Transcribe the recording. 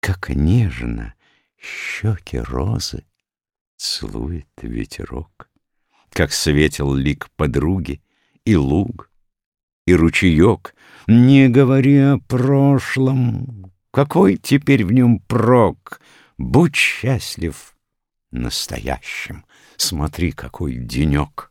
Как нежно щеки розы Целует ветерок, Как светел лик подруги И луг, и ручеек. Не говори о прошлом, Какой теперь в нем прок? Будь счастлив настоящим, Смотри, какой денек.